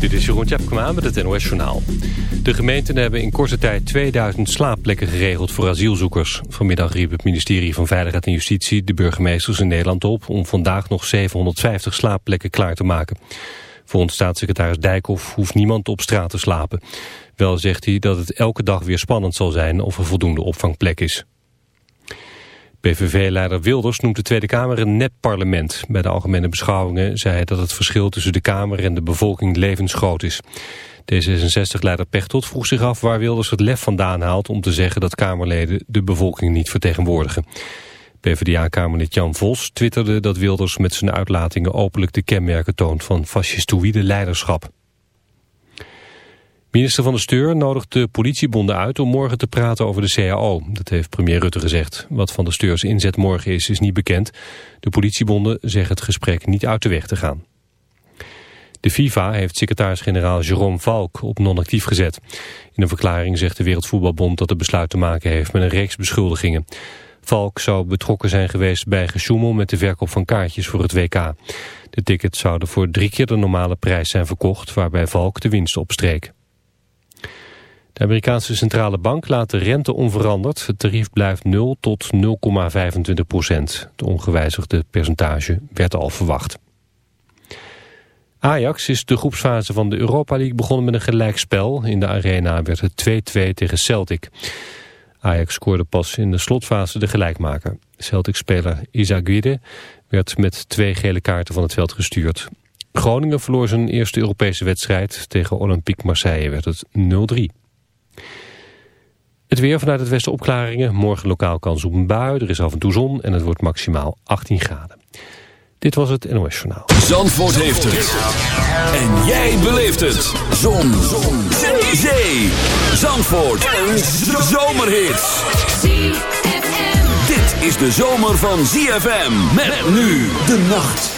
Dit is Jeroen Tjepkema met het NOS Journaal. De gemeenten hebben in korte tijd 2000 slaapplekken geregeld voor asielzoekers. Vanmiddag riep het ministerie van Veiligheid en Justitie de burgemeesters in Nederland op... om vandaag nog 750 slaapplekken klaar te maken. Volgens staatssecretaris Dijkhoff hoeft niemand op straat te slapen. Wel zegt hij dat het elke dag weer spannend zal zijn of er voldoende opvangplek is. PVV-leider Wilders noemt de Tweede Kamer een nep-parlement. Bij de algemene beschouwingen zei hij dat het verschil tussen de Kamer en de bevolking levensgroot is. D66-leider Pechtold vroeg zich af waar Wilders het lef vandaan haalt om te zeggen dat Kamerleden de bevolking niet vertegenwoordigen. PvdA-kamerlid Jan Vos twitterde dat Wilders met zijn uitlatingen openlijk de kenmerken toont van fascistoïde leiderschap. Minister van de Steur nodigt de politiebonden uit om morgen te praten over de CAO. Dat heeft premier Rutte gezegd. Wat van de Steurs inzet morgen is, is niet bekend. De politiebonden zeggen het gesprek niet uit de weg te gaan. De FIFA heeft secretaris-generaal Jerome Valk op non-actief gezet. In een verklaring zegt de Wereldvoetbalbond dat het besluit te maken heeft met een reeks beschuldigingen. Valk zou betrokken zijn geweest bij gesjoemel met de verkoop van kaartjes voor het WK. De tickets zouden voor drie keer de normale prijs zijn verkocht, waarbij Valk de winst opstreek. De Amerikaanse centrale bank laat de rente onveranderd. Het tarief blijft 0 tot 0,25 procent. Het ongewijzigde percentage werd al verwacht. Ajax is de groepsfase van de Europa League begonnen met een gelijkspel. In de arena werd het 2-2 tegen Celtic. Ajax scoorde pas in de slotfase de gelijkmaker. Celtic-speler Izaguirre werd met twee gele kaarten van het veld gestuurd. Groningen verloor zijn eerste Europese wedstrijd. Tegen Olympique Marseille werd het 0-3. Het weer vanuit het westen opklaringen. Morgen lokaal kans op een bui. Er is af en toe zon en het wordt maximaal 18 graden. Dit was het NOS Journaal. Zandvoort heeft het. En jij beleeft het. Zon. zon. Zee. Zandvoort. Een zomerhit. Dit is de zomer van ZFM. Met nu de nacht.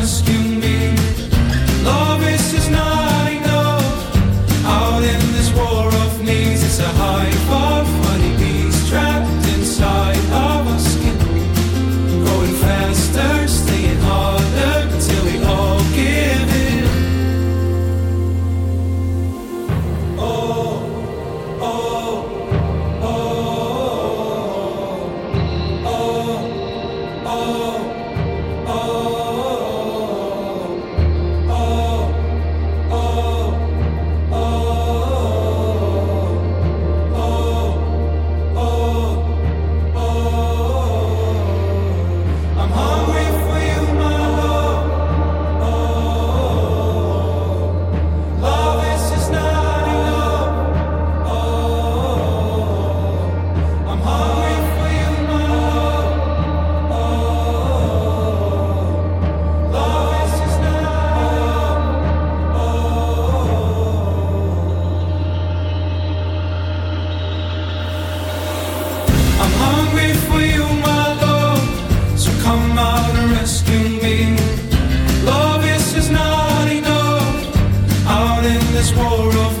this war of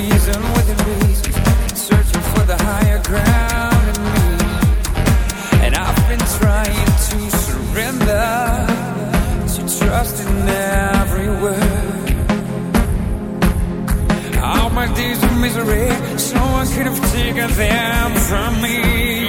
reason within reason, searching for the higher ground in me. And I've been trying to surrender, to trust in every word. All my days of misery, someone could have taken them from me.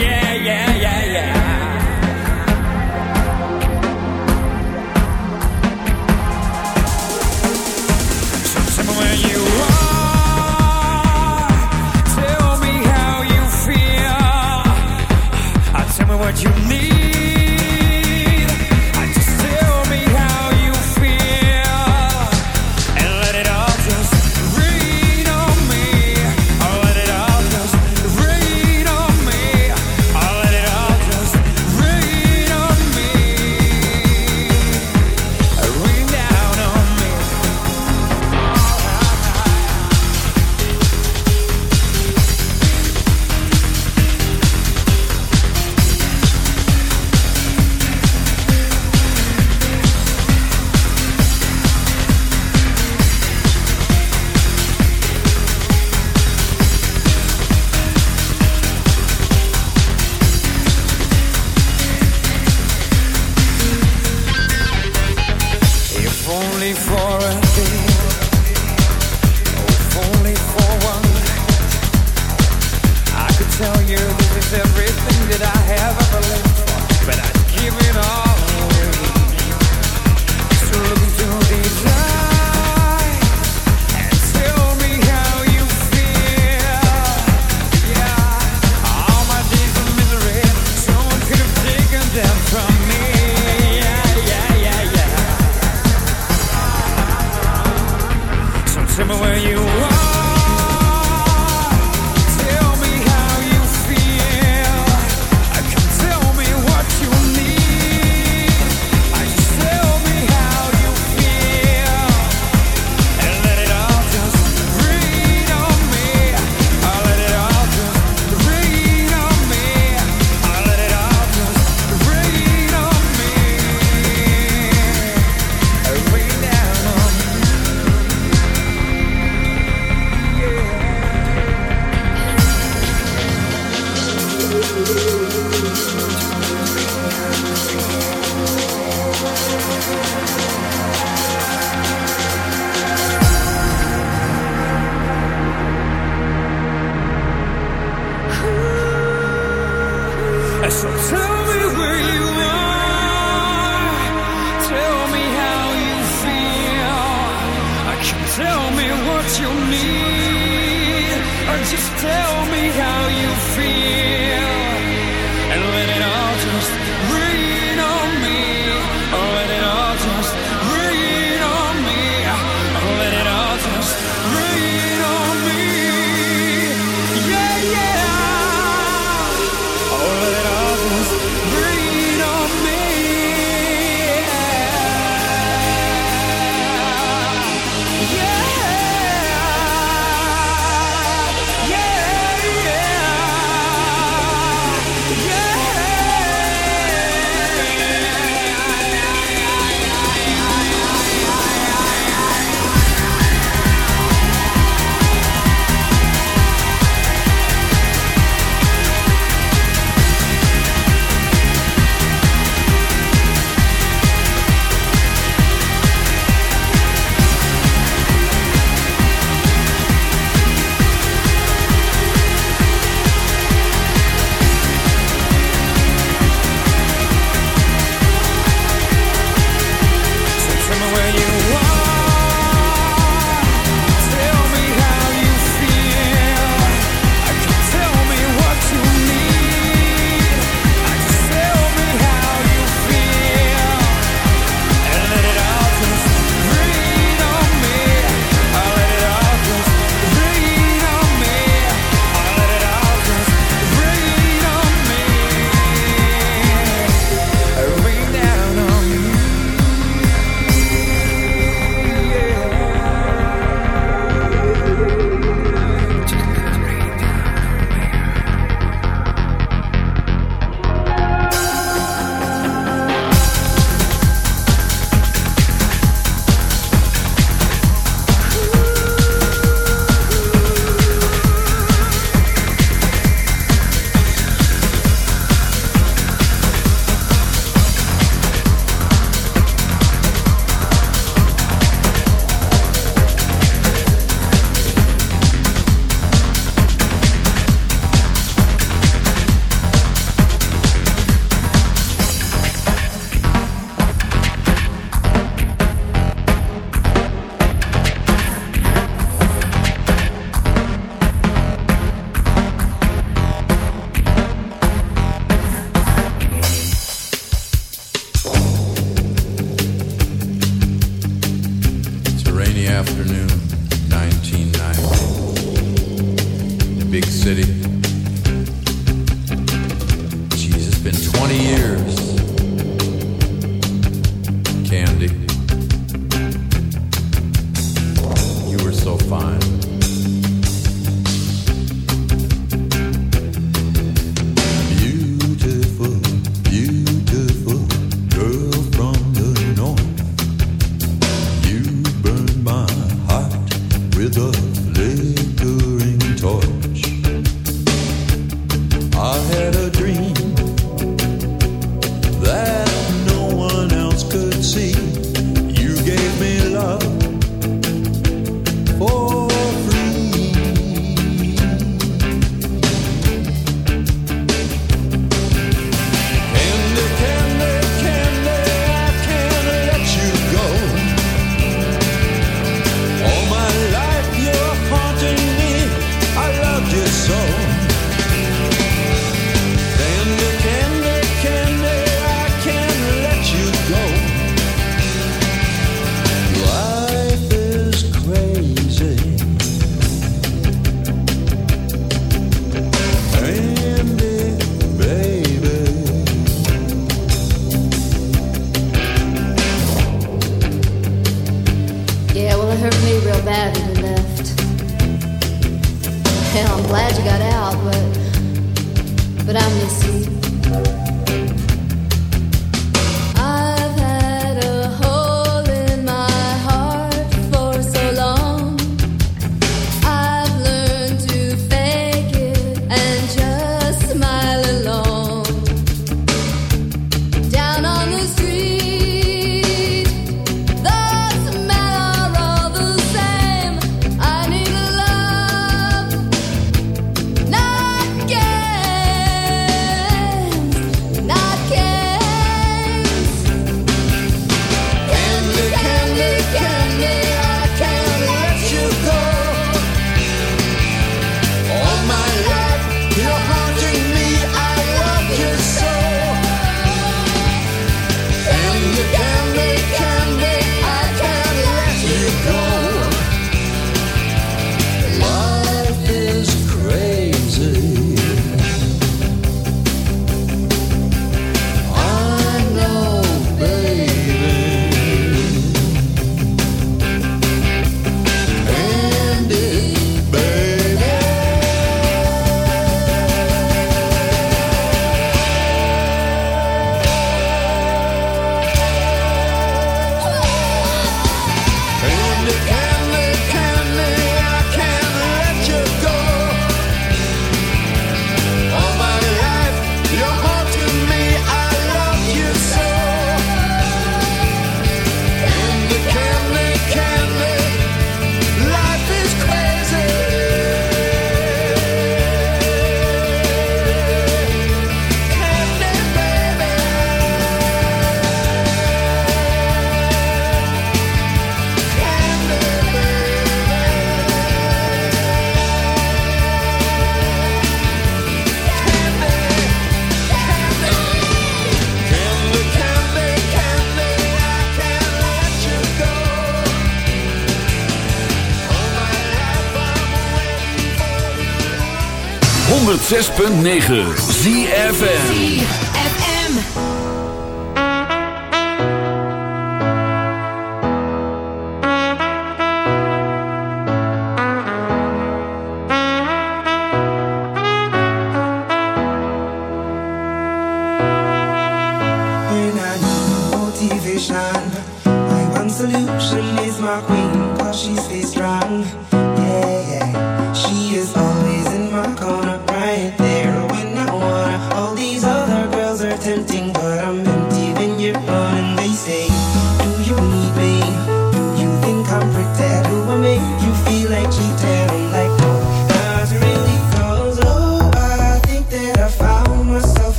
106.9 ZFM.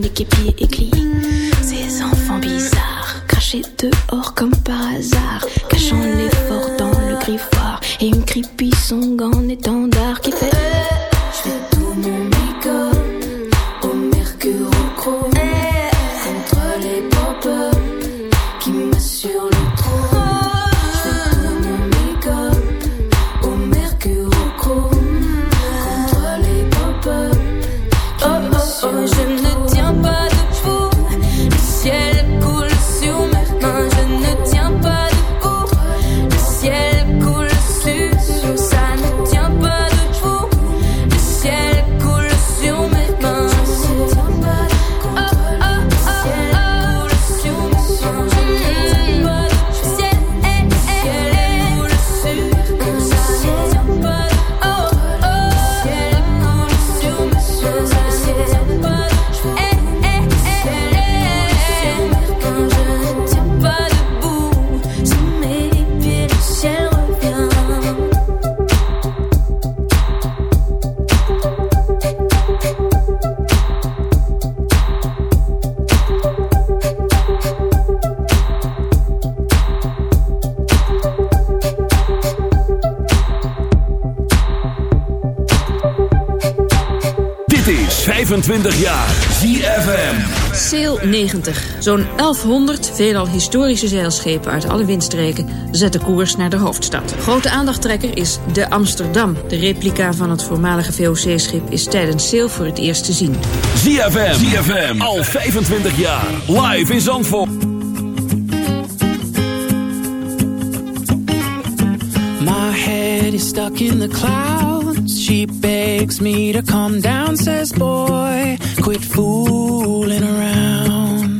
niquer pieds et. Ces enfants bizarres, crachés dehors comme par hasard, cachant l'effort dans le griffoir et une creepy song en étendard Zo'n 1100, veelal historische zeilschepen uit alle windstreken, zetten koers naar de hoofdstad. Grote aandachttrekker is de Amsterdam. De replica van het voormalige VOC-schip is tijdens sail voor het eerst te zien. ZFM, ZFM, al 25 jaar, live in Zandvoort. My head is stuck in the clouds. She begs me to come down, says boy, quit fooling around.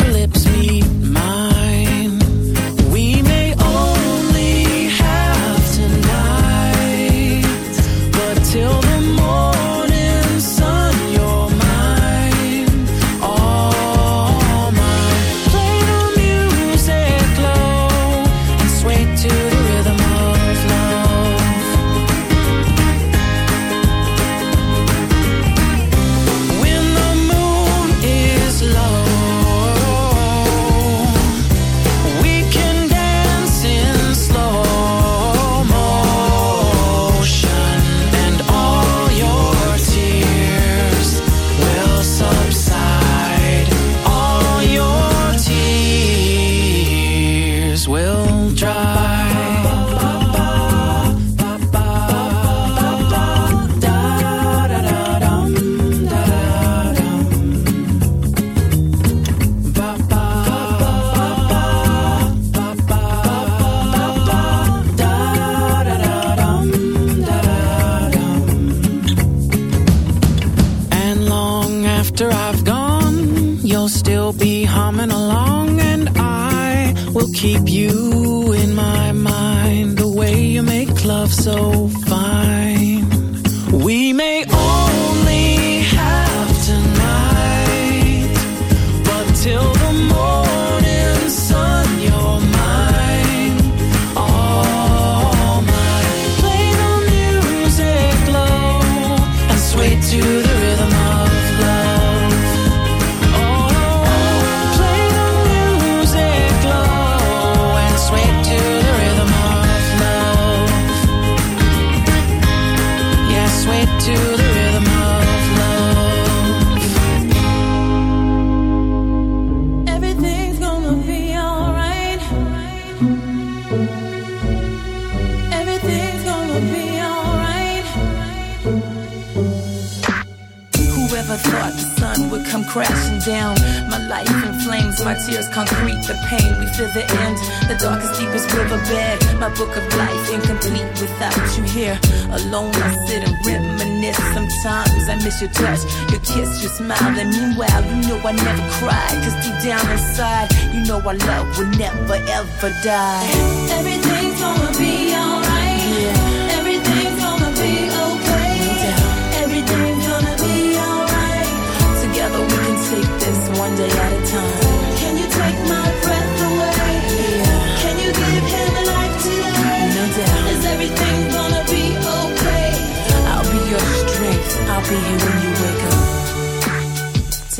Cried. Cause deep down inside, you know our love will never ever die. Everything's gonna be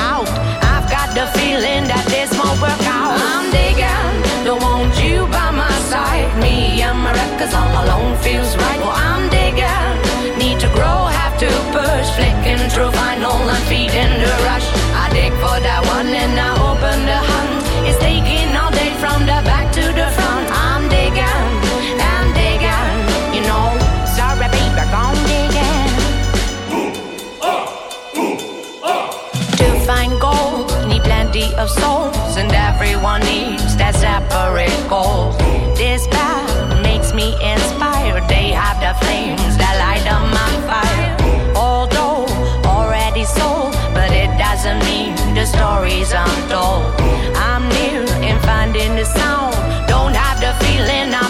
Doubt. I've got the feeling that this won't work out. I'm digging, don't want you by my side. Me and my records all alone feels right. Well, I'm digging, need to grow, have to push. Flicking through vinyl and feeding the rush. I dig for that one and I open the hunt. It's taking all day from the back of souls, and everyone needs that separate goal. This path makes me inspired. They have the flames that light up my fire. Although already sold, but it doesn't mean the stories untold. I'm near in finding the sound. Don't have the feeling I'm